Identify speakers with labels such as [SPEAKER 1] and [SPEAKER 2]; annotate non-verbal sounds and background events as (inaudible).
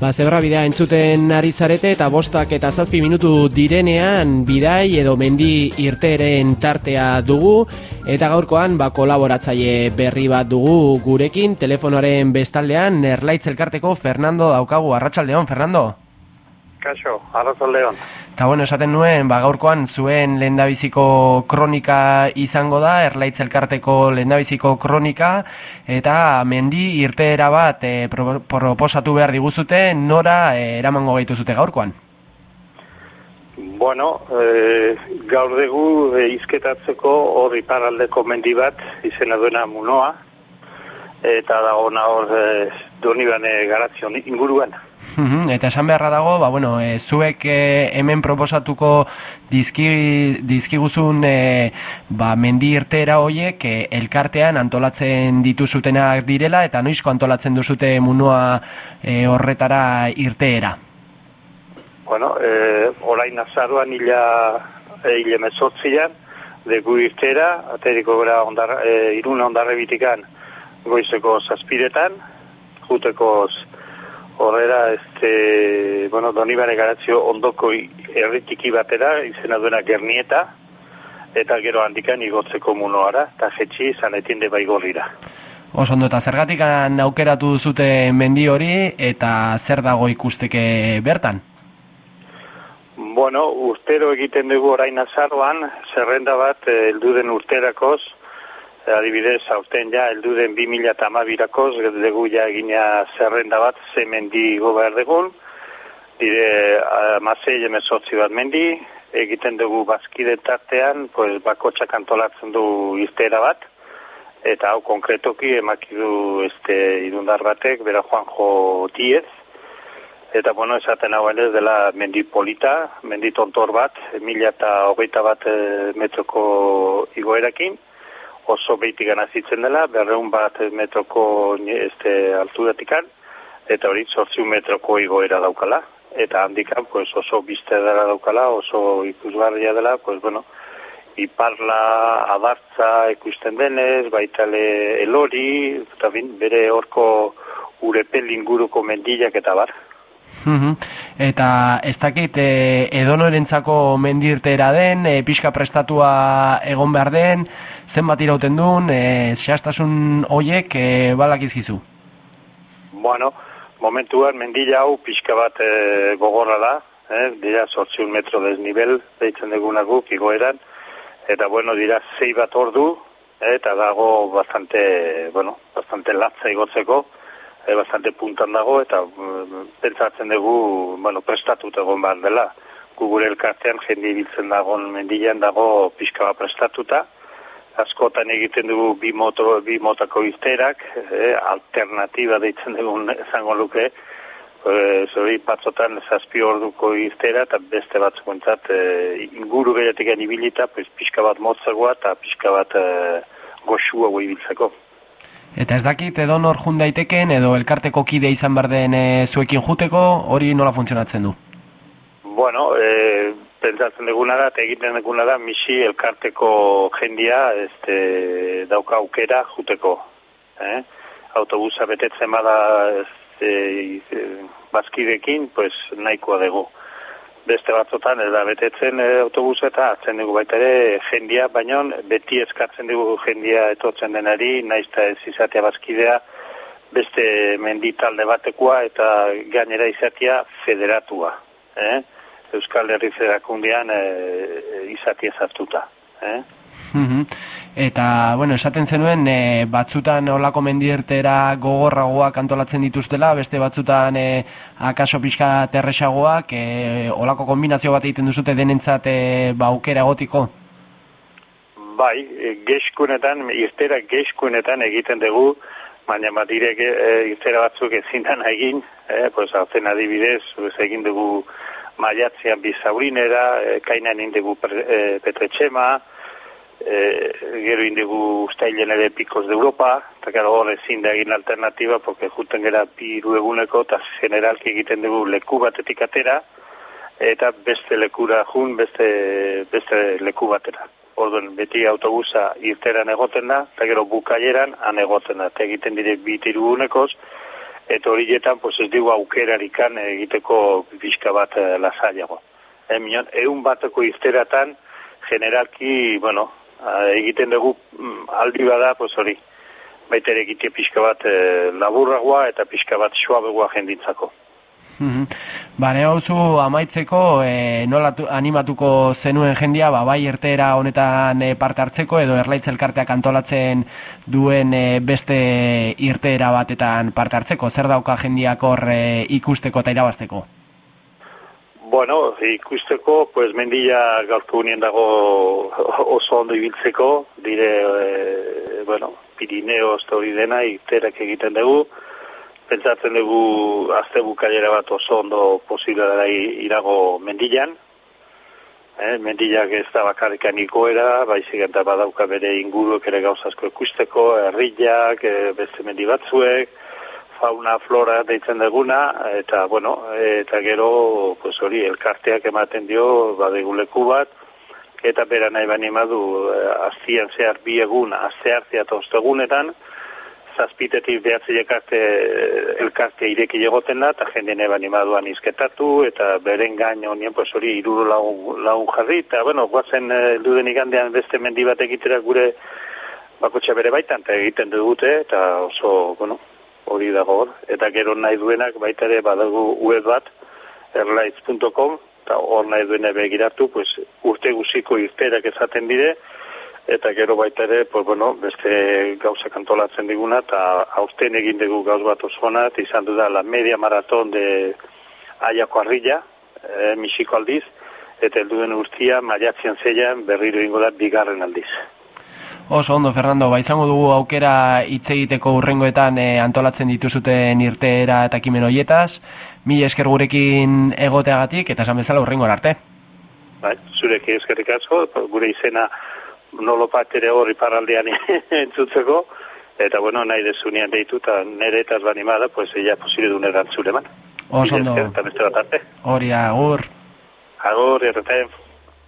[SPEAKER 1] Ba, zebra bidea entzuten ari zarete eta bostak eta zazpi minutu direnean bidai edo mendi irteren tartea dugu. Eta gaurkoan ba, kolaboratzaile berri bat dugu gurekin. Telefonoaren bestaldean erlaitz elkarteko Fernando daukagu, arratsaldeon Fernando?
[SPEAKER 2] Kaixo, arratsaldeon.
[SPEAKER 1] Eta bueno, esaten nuen, ba, gaurkoan zuen lehendabiziko kronika izango da, erlaitz elkarteko lehendabiziko kronika, eta mendi irteera bat e, proposatu behar diguzute, nora e, eramango gaitu zute gaurkoan?
[SPEAKER 2] Bueno, e, gaur dugu e, izketatzeko hori paraldeko mendi bat, izena duena munoa, eta dago hor e, doni bane garazion inguruan.
[SPEAKER 1] Eta esan beharra dago, ba, bueno, e, zuek e, hemen proposatuko dizki, dizkiguzun e, ba, mendi irtera hoiek e, elkartean antolatzen dituzutenak direla eta noizko antolatzen duzute munua e, horretara irteera?
[SPEAKER 2] Bueno, e, orain azaruan ila, e, ila mesortzian, dugu irtera, ateriko gara ondar, e, iruna ondarre bitikan goizeko zazpiretan, juteko Horrera, este, bueno, donibane garazio ondoko erritiki batera, izena duena gernieta, eta gero handikan igotzeko munoara, eta jetxi izan etinde bai gorrira.
[SPEAKER 1] Osondo, eta zergatik aukeratu zute mendi hori, eta zer dago ikusteke bertan?
[SPEAKER 2] Bueno, urtero egiten dugu orain azaroan, zerrenda bat, eh, elduden urterakoz, adibidez, aurten ja, eldu den 2000 eta amabirakoz, dugu ja egina zerrenda bat, ze mendi gober dugun, dire, mazei emezotzi bat mendi, egiten dugu bazkide tartean, pues, bakotxak antolatzen du iztera bat, eta hau konkretoki emakidu este, irundar batek, bera Juanjo Diez, eta bueno, esaten hau ez dela mendi polita, mendi tontor bat, mila eta hogeita bat eh, metroko igoerakin, oso behitik zitzen dela, berreun bat metroko este, altudatikan, eta hori sortziun metroko igoera daukala. Eta handikan, pues, oso bizte dela daukala, oso ikusgarria dela, pues, bueno, iparla adartza ikusten denez, baitale elori, eta bin, bere horko urepel inguruko mendilak eta bar.
[SPEAKER 1] Eta ez dakit e, edonorentzako mendirtera den, e, pixka prestatua egon behar den, zenbat irauten duen, e, xastasun hoiek e, balak izkizu?
[SPEAKER 2] Bueno, momentuan mendila hau pixka bat e, gogorra da, eh, dira sortziun metro desnivel, deitzen deguna guk, igoeran, eta bueno, dira zei bat ordu, eta dago bastante, bueno, bastante latza igotzeko, e, bastante puntan dago eta mm, pentsatzen dugu bueno, prestatut egon behar dela. Gugure elkartean jende ibiltzen dagoen mendilean dago pixka bat prestatuta. Askotan egiten dugu bi, moto, bi motako izterak, e, alternatiba deitzen dugu (laughs) zango luke, e, zori batzotan zazpi orduko iztera eta beste batzuentzat e, inguru beretik ibilita, pues, pixka bat motzagoa eta pixka bat e, goxua ibiltzeko.
[SPEAKER 1] Eta ez dakit edo nor jun daiteken edo elkarteko kide izan behar den e, zuekin juteko, hori nola funtzionatzen du?
[SPEAKER 2] Bueno, e, pentsatzen duguna da, egiten duguna da, misi elkarteko jendia este, dauka aukera juteko. Eh? Autobusa betetzen bada este, e, bazkidekin, pues nahikoa dugu beste batzotan ez da betetzen e, autobus eta hartzen dugu baita ere jendia, baino beti eskatzen dugu jendia etortzen denari, naizta ez izatea bazkidea, beste menditalde batekoa eta gainera izatea federatua. Eh? Euskal Herri Federakundian e, izatea zartuta. Eh?
[SPEAKER 1] Eta, bueno, esaten zenuen, e, batzutan olako mendiertera gogorragoak antolatzen dituztela, beste batzutan e, akaso pixka terresagoak, e, olako kombinazio bat egiten duzute denentzat e, ba, aukera gotiko?
[SPEAKER 2] Bai, e, geixkunetan, irtera geixkunetan egiten dugu, baina bat e, irtera batzuk ezin egin, e, pues, altzen adibidez, egin dugu maiatzean bizaurinera, e, kainan indegu e, petretxema, e, gero indigu ustailen ere pikos de Europa, eta gara hor ezin da egin alternatiba, porque juten gara piru eguneko, eta generalki egiten dugu leku batetik atera, eta beste lekura jun, beste, beste leku batera. Orduan, beti autobusa irteran egoten da, eta gero bukaieran han egoten da, eta egiten dire bitiru egunekoz, eta horietan pues ez dugu aukerarikan egiteko pixka bat e, lasaiago. Emion, egun bateko izteratan, generalki, bueno, egiten dugu mm, aldi bada, pues hori, baita ere egitea pixka bat e, laburragoa eta pixka bat suabegoa jendintzako.
[SPEAKER 1] Mm Bane hauzu amaitzeko e, nola animatuko zenuen jendia ba, bai ertera honetan e, parte hartzeko edo erlaitz elkarteak antolatzen duen e, beste irtera batetan parte hartzeko zer dauka jendiak hor e, ikusteko eta irabazteko?
[SPEAKER 2] Bueno, ikusteko, pues mendia gaurko unien dago oso ondo ibiltzeko, dire, e, bueno, Pirineo hori dena, iterak egiten dugu, pentsatzen dugu azte bukailera bat oso ondo posible dara irago mendilan, eh, mendilak ez da bakarrikan ikoera, baizik eta badauka bere inguruak ere gauzazko ikusteko, herriak, e, beste mendi batzuek, fauna, flora deitzen duguna, eta, bueno, eta gero, pues hori, elkarteak ematen dio, badeguleku bat, eta bera nahi bani madu, eh, aztian zehar bi egun, azteartzea eta ostegunetan, zazpitetik behatzi ekarte elkarte ireki egoten da, eta jende neba animaduan izketatu, eta beren gain honien, pues hori, iruro lagun, lagun jarri, eta, bueno, guazen eh, duden igandean beste mendi bat egitera gure bakotxa bere baitan, eta egiten dugute, eta oso, bueno, hori dago hor. Eta gero nahi duenak baita ere badago web bat, airlights.com, eta hor nahi duene begiratu, pues, urte guziko irterak ezaten bide, eta gero baita ere, pues, bueno, beste gauza kantolatzen diguna, eta aurten egin dugu gauz bat osona, eta izan du da la media maraton de aiako arrilla, e, misiko aldiz, eta helduen urtia, maiatzean zeian, berriro ingo da, bigarren aldiz.
[SPEAKER 1] Oso ondo, Fernando, ba, izango dugu aukera hitz egiteko urrengoetan e, antolatzen dituzuten irteera eta kimen hoietaz. Mi esker gurekin egoteagatik eta esan bezala urrengo arte.
[SPEAKER 2] Bai, zureki eskerrik asko, gure izena nolo ere hori paraldean (laughs) entzutzeko, eta bueno, nahi dezunean deitu, eta nire eta banimada, pues ella posire duen erantzule man.
[SPEAKER 1] Oso ondo.
[SPEAKER 2] Hori,
[SPEAKER 1] agur.
[SPEAKER 2] Agur, erretain.